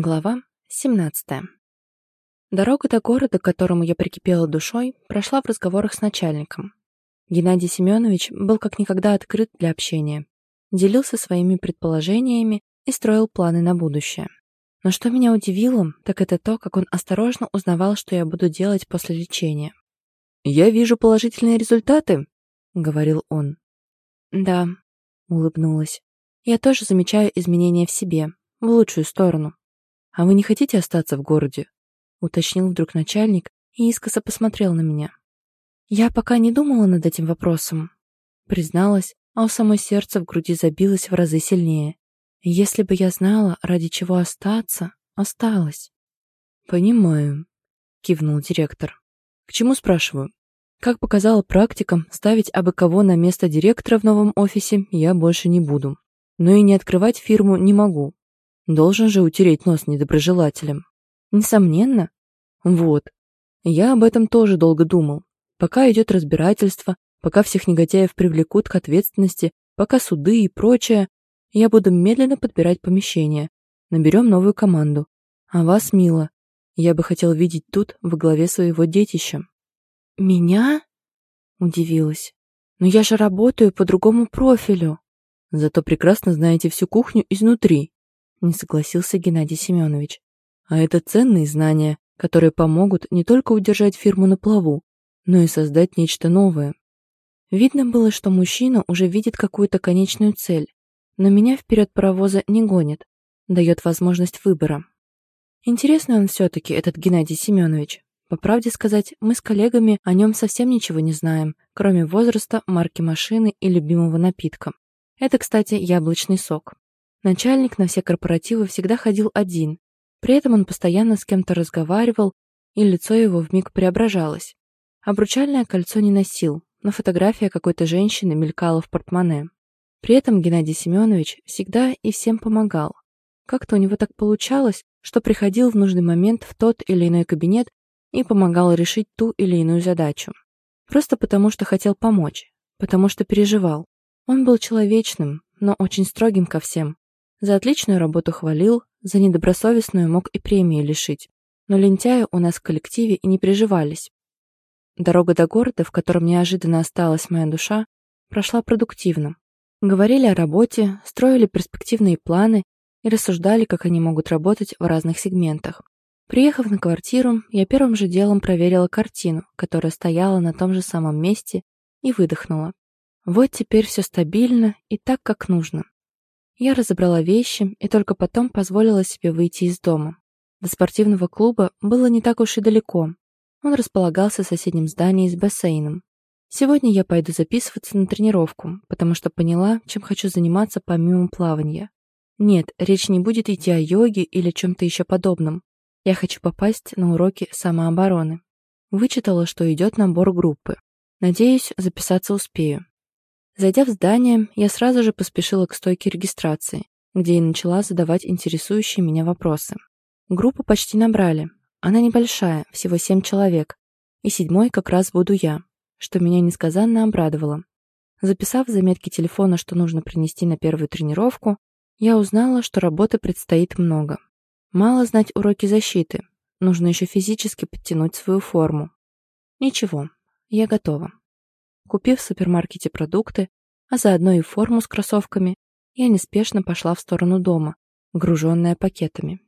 Глава 17. Дорога до города, к которому я прикипела душой, прошла в разговорах с начальником. Геннадий Семенович был как никогда открыт для общения, делился своими предположениями и строил планы на будущее. Но что меня удивило, так это то, как он осторожно узнавал, что я буду делать после лечения. «Я вижу положительные результаты», — говорил он. «Да», — улыбнулась. «Я тоже замечаю изменения в себе, в лучшую сторону». «А вы не хотите остаться в городе?» — уточнил вдруг начальник и искоса посмотрел на меня. Я пока не думала над этим вопросом, призналась, а у самой сердце в груди забилось в разы сильнее. Если бы я знала, ради чего остаться, осталась. «Понимаю», — кивнул директор. «К чему спрашиваю? Как показала практика, ставить абы кого на место директора в новом офисе я больше не буду. Но и не открывать фирму не могу. Должен же утереть нос недоброжелателям. Несомненно. Вот. Я об этом тоже долго думал. Пока идет разбирательство, пока всех негодяев привлекут к ответственности, пока суды и прочее, я буду медленно подбирать помещение. Наберем новую команду. А вас, мило, я бы хотел видеть тут, во главе своего детища. Меня? Удивилась. Но я же работаю по другому профилю. Зато прекрасно знаете всю кухню изнутри не согласился Геннадий Семенович. А это ценные знания, которые помогут не только удержать фирму на плаву, но и создать нечто новое. Видно было, что мужчина уже видит какую-то конечную цель, но меня вперед паровоза не гонит, дает возможность выбора. Интересный он все-таки, этот Геннадий Семенович. По правде сказать, мы с коллегами о нем совсем ничего не знаем, кроме возраста, марки машины и любимого напитка. Это, кстати, яблочный сок. Начальник на все корпоративы всегда ходил один. При этом он постоянно с кем-то разговаривал, и лицо его вмиг преображалось. Обручальное кольцо не носил, но фотография какой-то женщины мелькала в портмоне. При этом Геннадий Семенович всегда и всем помогал. Как-то у него так получалось, что приходил в нужный момент в тот или иной кабинет и помогал решить ту или иную задачу. Просто потому, что хотел помочь, потому что переживал. Он был человечным, но очень строгим ко всем, за отличную работу хвалил, за недобросовестную мог и премии лишить. Но лентяи у нас в коллективе и не приживались. Дорога до города, в котором неожиданно осталась моя душа, прошла продуктивно. Говорили о работе, строили перспективные планы и рассуждали, как они могут работать в разных сегментах. Приехав на квартиру, я первым же делом проверила картину, которая стояла на том же самом месте, и выдохнула. Вот теперь все стабильно и так, как нужно. Я разобрала вещи и только потом позволила себе выйти из дома. До спортивного клуба было не так уж и далеко. Он располагался в соседнем здании с бассейном. Сегодня я пойду записываться на тренировку, потому что поняла, чем хочу заниматься помимо плавания. Нет, речь не будет идти о йоге или чем-то еще подобном. Я хочу попасть на уроки самообороны. Вычитала, что идет набор группы. Надеюсь, записаться успею. Зайдя в здание, я сразу же поспешила к стойке регистрации, где и начала задавать интересующие меня вопросы. Группу почти набрали. Она небольшая, всего семь человек. И седьмой как раз буду я, что меня несказанно обрадовало. Записав в заметке телефона, что нужно принести на первую тренировку, я узнала, что работы предстоит много. Мало знать уроки защиты, нужно еще физически подтянуть свою форму. Ничего, я готова. Купив в супермаркете продукты, а заодно и форму с кроссовками, я неспешно пошла в сторону дома, груженная пакетами.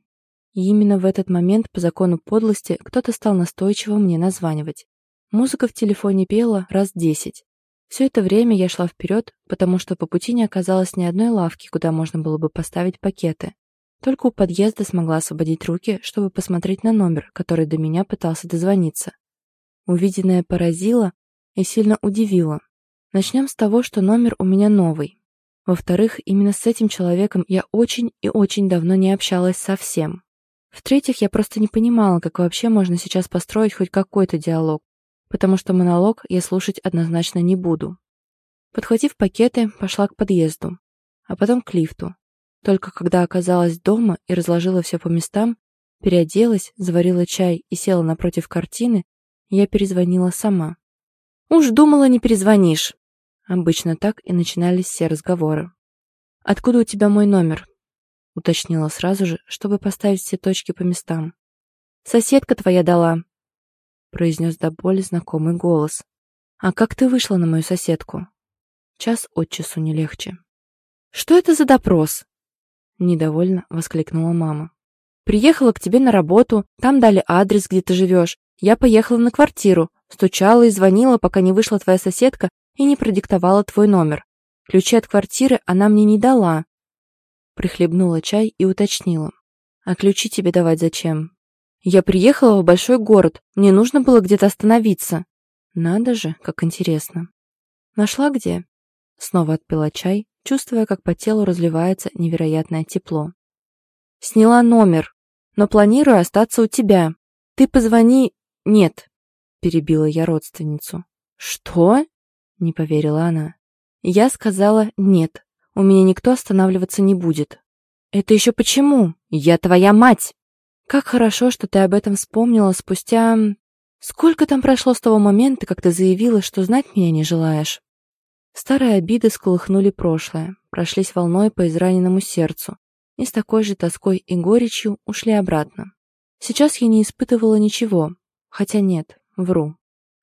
И именно в этот момент, по закону подлости, кто-то стал настойчиво мне названивать. Музыка в телефоне пела раз десять. Все это время я шла вперед, потому что по пути не оказалось ни одной лавки, куда можно было бы поставить пакеты. Только у подъезда смогла освободить руки, чтобы посмотреть на номер, который до меня пытался дозвониться. Увиденное поразило, и сильно удивило. Начнем с того, что номер у меня новый. Во-вторых, именно с этим человеком я очень и очень давно не общалась совсем. В-третьих, я просто не понимала, как вообще можно сейчас построить хоть какой-то диалог, потому что монолог я слушать однозначно не буду. Подхватив пакеты, пошла к подъезду, а потом к лифту. Только когда оказалась дома и разложила все по местам, переоделась, заварила чай и села напротив картины, я перезвонила сама. «Уж думала, не перезвонишь». Обычно так и начинались все разговоры. «Откуда у тебя мой номер?» Уточнила сразу же, чтобы поставить все точки по местам. «Соседка твоя дала», — произнес до боли знакомый голос. «А как ты вышла на мою соседку?» Час от часу не легче. «Что это за допрос?» Недовольно воскликнула мама. «Приехала к тебе на работу, там дали адрес, где ты живешь. Я поехала на квартиру, стучала и звонила, пока не вышла твоя соседка и не продиктовала твой номер. Ключи от квартиры она мне не дала». Прихлебнула чай и уточнила. «А ключи тебе давать зачем?» «Я приехала в большой город, мне нужно было где-то остановиться». «Надо же, как интересно». «Нашла где?» Снова отпила чай, чувствуя, как по телу разливается невероятное тепло. «Сняла номер, но планирую остаться у тебя. Ты позвони...» «Нет», — перебила я родственницу. «Что?» — не поверила она. Я сказала «нет, у меня никто останавливаться не будет». «Это еще почему? Я твоя мать!» «Как хорошо, что ты об этом вспомнила спустя...» «Сколько там прошло с того момента, как ты заявила, что знать меня не желаешь?» Старые обиды сколыхнули прошлое, прошлись волной по израненному сердцу и с такой же тоской и горечью ушли обратно. Сейчас я не испытывала ничего, хотя нет, вру.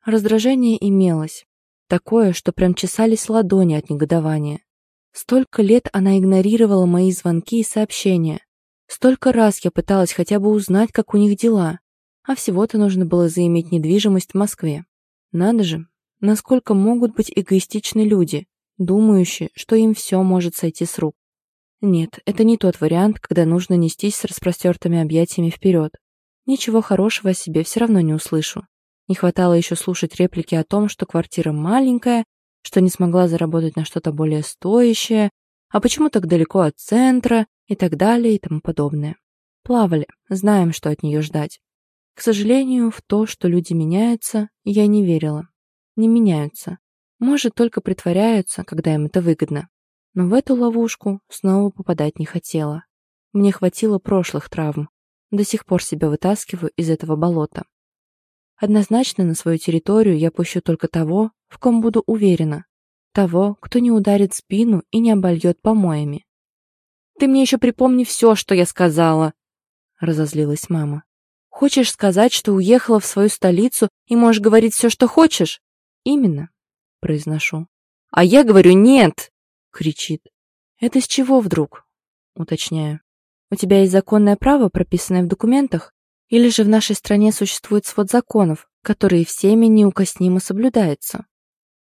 Раздражение имелось, такое, что прям чесались ладони от негодования. Столько лет она игнорировала мои звонки и сообщения. Столько раз я пыталась хотя бы узнать, как у них дела, а всего-то нужно было заиметь недвижимость в Москве. Надо же, Насколько могут быть эгоистичны люди, думающие, что им все может сойти с рук? Нет, это не тот вариант, когда нужно нестись с распростертыми объятиями вперед. Ничего хорошего о себе все равно не услышу. Не хватало еще слушать реплики о том, что квартира маленькая, что не смогла заработать на что-то более стоящее, а почему так далеко от центра и так далее и тому подобное. Плавали, знаем, что от нее ждать. К сожалению, в то, что люди меняются, я не верила не меняются. Может, только притворяются, когда им это выгодно. Но в эту ловушку снова попадать не хотела. Мне хватило прошлых травм. До сих пор себя вытаскиваю из этого болота. Однозначно на свою территорию я пущу только того, в ком буду уверена. Того, кто не ударит спину и не обольет помоями. «Ты мне еще припомни все, что я сказала!» Разозлилась мама. «Хочешь сказать, что уехала в свою столицу и можешь говорить все, что хочешь? «Именно», — произношу. «А я говорю нет!» — кричит. «Это с чего вдруг?» — уточняю. «У тебя есть законное право, прописанное в документах? Или же в нашей стране существует свод законов, которые всеми неукоснимо соблюдаются?»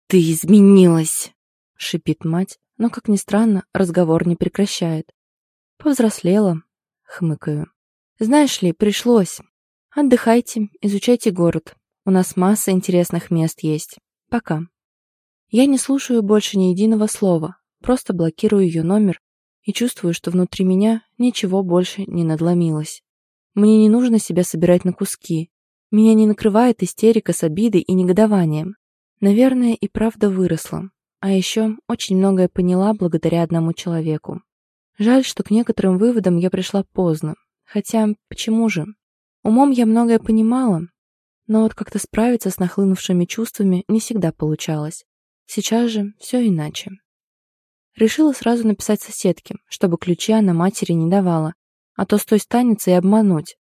«Ты изменилась!» — шипит мать, но, как ни странно, разговор не прекращает. «Повзрослела», — хмыкаю. «Знаешь ли, пришлось. Отдыхайте, изучайте город. У нас масса интересных мест есть. Пока. Я не слушаю больше ни единого слова, просто блокирую ее номер и чувствую, что внутри меня ничего больше не надломилось. Мне не нужно себя собирать на куски. Меня не накрывает истерика с обидой и негодованием. Наверное, и правда выросла. А еще очень многое поняла благодаря одному человеку. Жаль, что к некоторым выводам я пришла поздно. Хотя, почему же? Умом я многое понимала, но вот как-то справиться с нахлынувшими чувствами не всегда получалось. Сейчас же все иначе. Решила сразу написать соседке, чтобы ключи она матери не давала, а то с той станется и обмануть.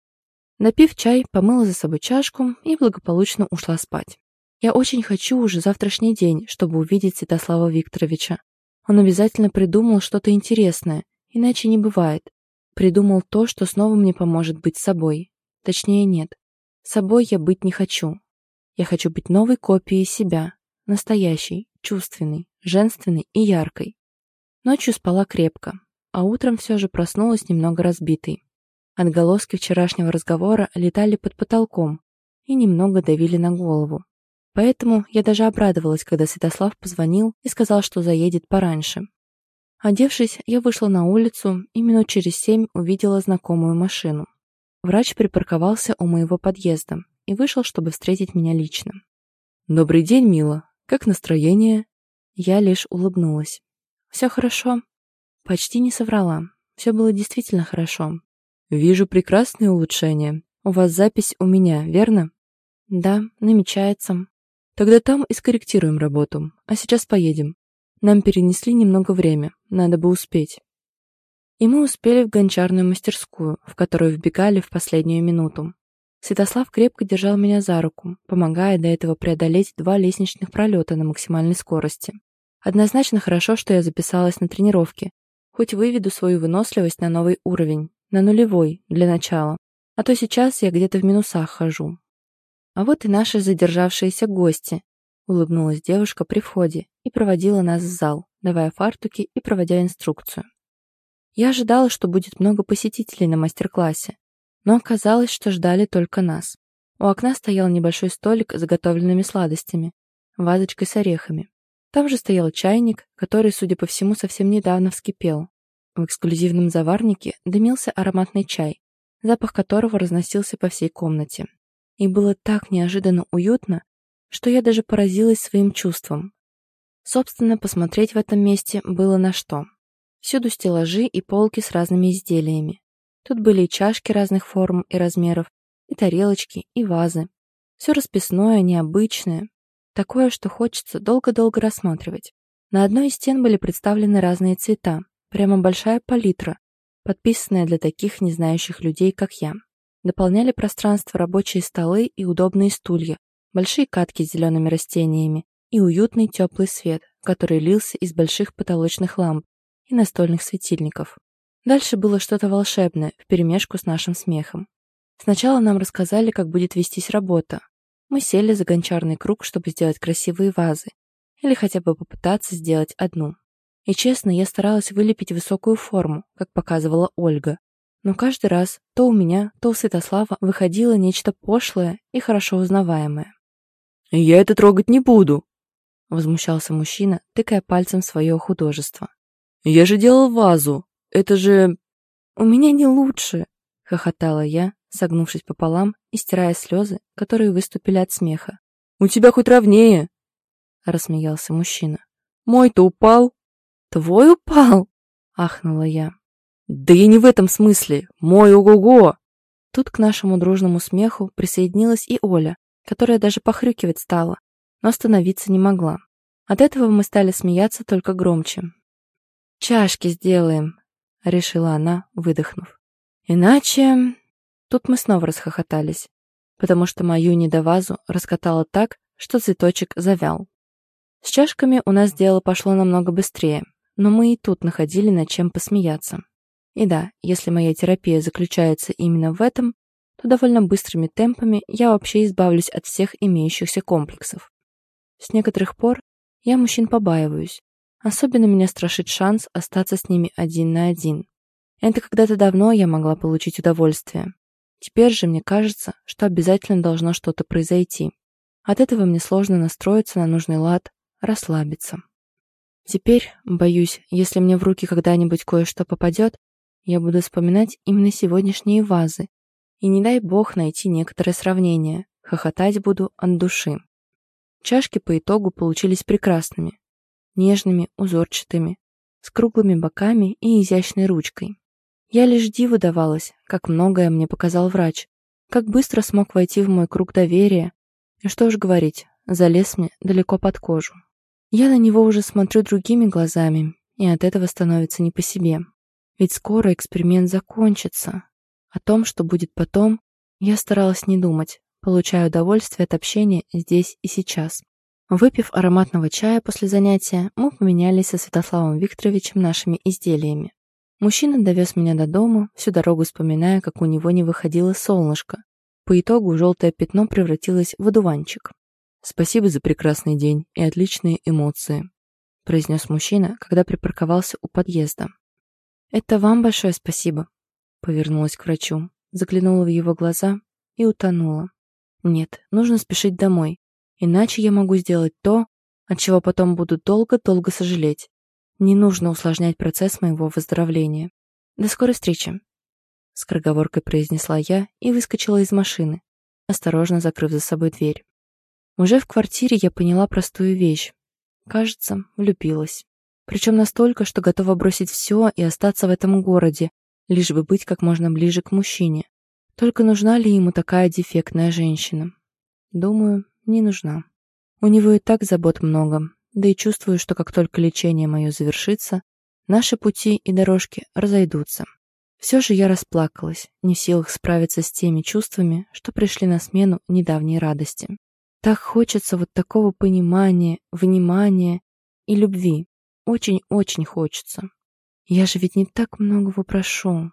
Напив чай, помыла за собой чашку и благополучно ушла спать. Я очень хочу уже завтрашний день, чтобы увидеть Святослава Викторовича. Он обязательно придумал что-то интересное, иначе не бывает. Придумал то, что снова мне поможет быть собой. Точнее, нет. Собой я быть не хочу. Я хочу быть новой копией себя, настоящей, чувственной, женственной и яркой. Ночью спала крепко, а утром все же проснулась немного разбитой. Отголоски вчерашнего разговора летали под потолком и немного давили на голову. Поэтому я даже обрадовалась, когда Святослав позвонил и сказал, что заедет пораньше. Одевшись, я вышла на улицу и минут через семь увидела знакомую машину. Врач припарковался у моего подъезда и вышел, чтобы встретить меня лично. «Добрый день, мила. Как настроение?» Я лишь улыбнулась. «Все хорошо?» Почти не соврала. Все было действительно хорошо. «Вижу прекрасные улучшения. У вас запись у меня, верно?» «Да, намечается». «Тогда там и скорректируем работу. А сейчас поедем. Нам перенесли немного время. Надо бы успеть». И мы успели в гончарную мастерскую, в которую вбегали в последнюю минуту. Святослав крепко держал меня за руку, помогая до этого преодолеть два лестничных пролета на максимальной скорости. Однозначно хорошо, что я записалась на тренировки, хоть выведу свою выносливость на новый уровень, на нулевой, для начала. А то сейчас я где-то в минусах хожу. А вот и наши задержавшиеся гости, улыбнулась девушка при входе и проводила нас в зал, давая фартуки и проводя инструкцию. Я ожидала, что будет много посетителей на мастер-классе, но оказалось, что ждали только нас. У окна стоял небольшой столик с заготовленными сладостями, вазочкой с орехами. Там же стоял чайник, который, судя по всему, совсем недавно вскипел. В эксклюзивном заварнике дымился ароматный чай, запах которого разносился по всей комнате. И было так неожиданно уютно, что я даже поразилась своим чувством. Собственно, посмотреть в этом месте было на что. Всюду стеллажи и полки с разными изделиями. Тут были и чашки разных форм и размеров, и тарелочки, и вазы. Все расписное, необычное. Такое, что хочется долго-долго рассматривать. На одной из стен были представлены разные цвета. Прямо большая палитра, подписанная для таких не знающих людей, как я. Дополняли пространство рабочие столы и удобные стулья, большие катки с зелеными растениями и уютный теплый свет, который лился из больших потолочных ламп и настольных светильников. Дальше было что-то волшебное, вперемешку с нашим смехом. Сначала нам рассказали, как будет вестись работа. Мы сели за гончарный круг, чтобы сделать красивые вазы. Или хотя бы попытаться сделать одну. И честно, я старалась вылепить высокую форму, как показывала Ольга. Но каждый раз то у меня, то у Святослава выходило нечто пошлое и хорошо узнаваемое. «Я это трогать не буду», — возмущался мужчина, тыкая пальцем в свое художество. «Я же делал вазу. Это же...» «У меня не лучше», — хохотала я, согнувшись пополам и стирая слезы, которые выступили от смеха. «У тебя хоть ровнее», — рассмеялся мужчина. «Мой-то упал». «Твой упал?» — ахнула я. «Да я не в этом смысле. Мой ого-го!» Тут к нашему дружному смеху присоединилась и Оля, которая даже похрюкивать стала, но остановиться не могла. От этого мы стали смеяться только громче. «Чашки сделаем», — решила она, выдохнув. «Иначе...» Тут мы снова расхохотались, потому что мою недовазу раскатало так, что цветочек завял. С чашками у нас дело пошло намного быстрее, но мы и тут находили над чем посмеяться. И да, если моя терапия заключается именно в этом, то довольно быстрыми темпами я вообще избавлюсь от всех имеющихся комплексов. С некоторых пор я мужчин побаиваюсь. Особенно меня страшит шанс остаться с ними один на один. Это когда-то давно я могла получить удовольствие. Теперь же мне кажется, что обязательно должно что-то произойти. От этого мне сложно настроиться на нужный лад, расслабиться. Теперь, боюсь, если мне в руки когда-нибудь кое-что попадет, я буду вспоминать именно сегодняшние вазы. И не дай бог найти некоторое сравнение. Хохотать буду от души. Чашки по итогу получились прекрасными. Нежными, узорчатыми, с круглыми боками и изящной ручкой. Я лишь диву давалась, как многое мне показал врач, как быстро смог войти в мой круг доверия, и что уж говорить, залез мне далеко под кожу. Я на него уже смотрю другими глазами, и от этого становится не по себе. Ведь скоро эксперимент закончится. О том, что будет потом, я старалась не думать, получая удовольствие от общения здесь и сейчас. Выпив ароматного чая после занятия, мы поменялись со Святославом Викторовичем нашими изделиями. Мужчина довез меня до дома, всю дорогу вспоминая, как у него не выходило солнышко. По итогу желтое пятно превратилось в одуванчик. «Спасибо за прекрасный день и отличные эмоции», произнес мужчина, когда припарковался у подъезда. «Это вам большое спасибо», повернулась к врачу, заглянула в его глаза и утонула. «Нет, нужно спешить домой, иначе я могу сделать то, от чего потом буду долго-долго сожалеть. Не нужно усложнять процесс моего выздоровления. До скорой встречи!» Скороговоркой произнесла я и выскочила из машины, осторожно закрыв за собой дверь. Уже в квартире я поняла простую вещь. Кажется, влюбилась. Причем настолько, что готова бросить все и остаться в этом городе, лишь бы быть как можно ближе к мужчине. Только нужна ли ему такая дефектная женщина? Думаю, не нужна. У него и так забот много, да и чувствую, что как только лечение мое завершится, наши пути и дорожки разойдутся. Все же я расплакалась, не в силах справиться с теми чувствами, что пришли на смену недавней радости. Так хочется вот такого понимания, внимания и любви. Очень-очень хочется. Я же ведь не так многого прошу.